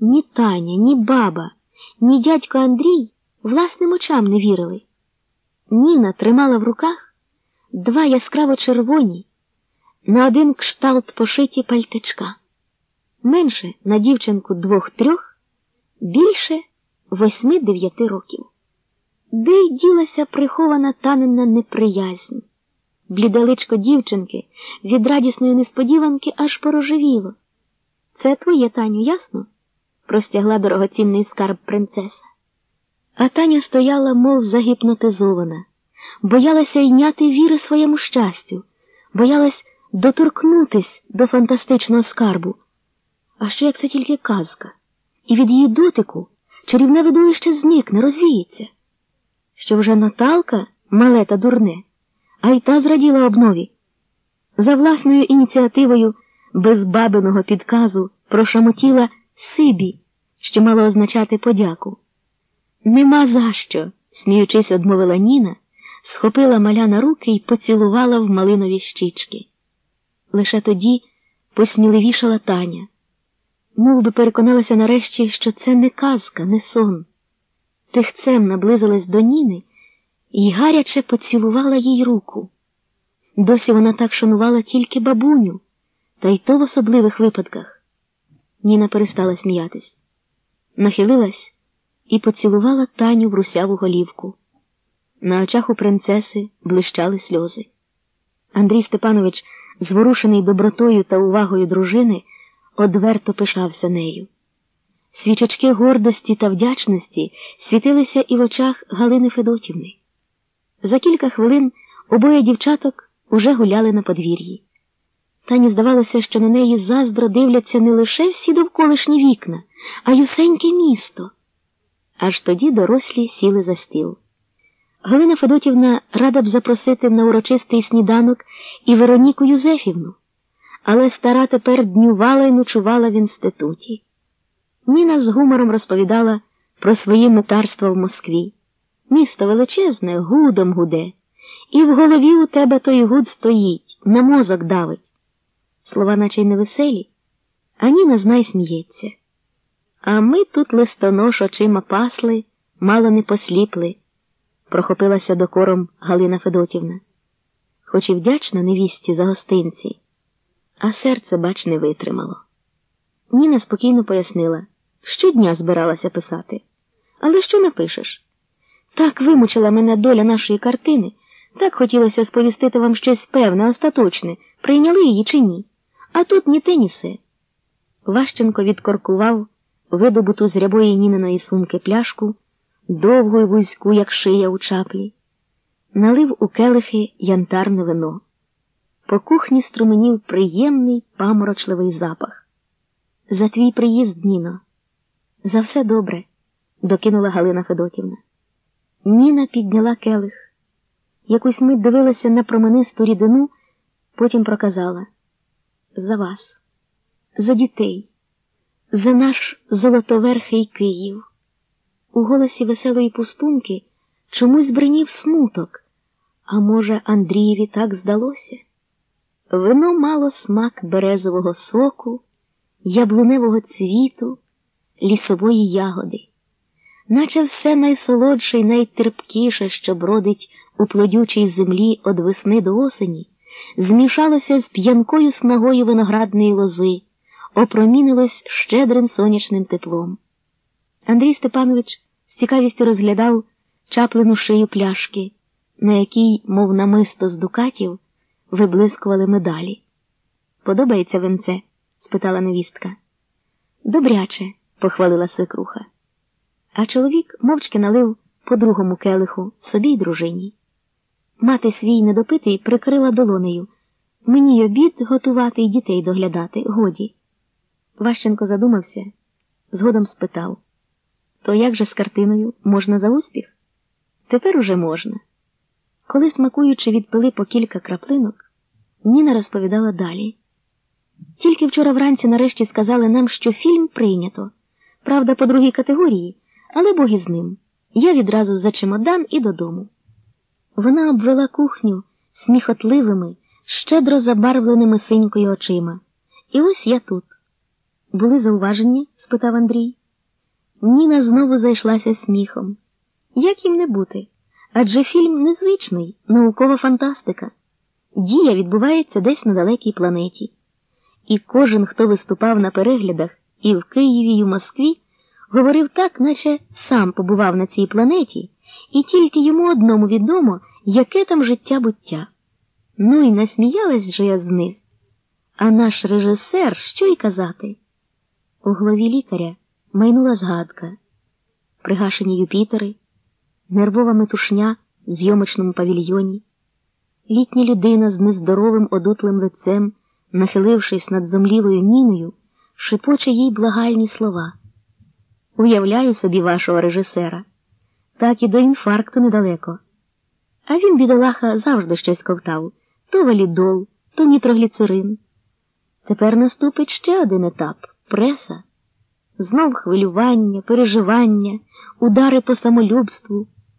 Ні Таня, ні баба, ні дядько Андрій власним очам не вірили. Ніна тримала в руках два яскраво червоні, на один кшталт пошиті пальтичка. Менше на дівчинку двох-трьох, більше восьми-дев'яти років. Де й ділася прихована танина неприязнь. Блідаличко дівчинки від радісної несподіванки аж порожевіло. Це твоє, Таню, ясно? Простягла дорогоцінний скарб принцеса. А Таня стояла, мов загіпнотизована, боялася йняти віри своєму щастю, боялась доторкнутись до фантастичного скарбу. А що як це тільки казка, і від її дотику чарівне видовище зникне, розвіється? Що вже Наталка, мале та дурне, а й та зраділа обнові. За власною ініціативою без бабиного підказу прошамотіла Сибі, що мало означати подяку. Нема за що, сміючись, одмовила Ніна, схопила маля на руки і поцілувала в малинові щічки. Лише тоді посміливішала Таня. Мов би переконалася нарешті, що це не казка, не сон. Тихцем наблизилась до Ніни і гаряче поцілувала їй руку. Досі вона так шанувала тільки бабуню, та й то в особливих випадках. Ніна перестала сміятись, нахилилась і поцілувала Таню в русяву голівку. На очах у принцеси блищали сльози. Андрій Степанович, зворушений добротою та увагою дружини, одверто пишався нею. Свічечки гордості та вдячності світилися і в очах Галини Федотівни. За кілька хвилин обоє дівчаток уже гуляли на подвір'ї. Тані здавалося, що на неї заздро дивляться не лише всі довколишні вікна, а й усеньке місто. Аж тоді дорослі сіли за стіл. Галина Федотівна рада б запросити на урочистий сніданок і Вероніку Юзефівну, але стара тепер днювала і ночувала в інституті. Ніна з гумором розповідала про свої митарства в Москві. Місто величезне, гудом гуде, і в голові у тебе той гуд стоїть, на мозок давить. Слова наче й невеселі, а Ніна знай сміється. А ми тут листонош очима пасли, мало не посліпли, прохопилася докором Галина Федотівна, хоч і вдячна невісті за гостинці, а серце, бач, не витримало. Ніна спокійно пояснила, щодня збиралася писати. Але що напишеш? Так вимучила мене доля нашої картини, так хотілося сповістити вам щось певне, остаточне, прийняли її чи ні. А тут ні те, ні се. Ващенко відкоркував видобуту з рябої ніниної сумки пляшку, довгу й вузьку, як шия у чаплі, налив у келихи янтарне вино. По кухні струменів приємний паморочливий запах. За твій приїзд, Ніно. За все добре, докинула Галина Федотівна. Ніна підняла келих. Якусь мить дивилася на променисту рідину, потім проказала за вас, за дітей, за наш золотоверхий Київ. У голосі веселої пустунки чомусь бринів смуток, а може, Андрієві так здалося? Вино мало смак березового соку, яблуневого цвіту, лісової ягоди, наче все найсолодше й найтерпкіше, що бродить у плодючій землі од весни до осені змішалося з п'янкою снагою виноградної лози, опромінилось щедрим сонячним теплом. Андрій Степанович з цікавістю розглядав чаплену шию пляшки, на якій, мов намисто з дукатів, виблискували медалі. Подобається венце? спитала невістка. Добряче, похвалила свекруха. А чоловік мовчки налив по другому келиху собі й дружині. Мати свій недопитий прикрила долонею. Мені й обід готувати і дітей доглядати, годі. Ващенко задумався, згодом спитав То як же з картиною можна за успіх? Тепер уже можна. Коли, смакуючи, відпили по кілька краплинок, Ніна розповідала далі. Тільки вчора вранці нарешті сказали нам, що фільм прийнято. Правда, по другій категорії, але Бог із ним. Я відразу за чемодан і додому. Вона обвела кухню сміхотливими, щедро забарвленими синькою очима. І ось я тут. Були зауваження? спитав Андрій. Ніна знову зайшлася сміхом. Як їм не бути? Адже фільм незвичний, наукова фантастика. Дія відбувається десь на далекій планеті. І кожен, хто виступав на переглядах і в Києві, і в Москві, говорив так, наче сам побував на цій планеті, і тільки йому одному відомо, яке там життя буття. Ну і насміялась же я з них. А наш режисер, що й казати? У голові лікаря майнула згадка, пригашені Юпітери, нервова метушня в зйомочному павільйоні, літня людина з нездоровим одутлим лицем, нахилившись над зомлілою ніною, шепоче їй благальні слова. Уявляю собі вашого режисера, так і до інфаркту недалеко. А він, бідолаха, завжди щось ковтав то валідол, то нітрогліцерин. Тепер наступить ще один етап преса. Знов хвилювання, переживання, удари по самолюбству.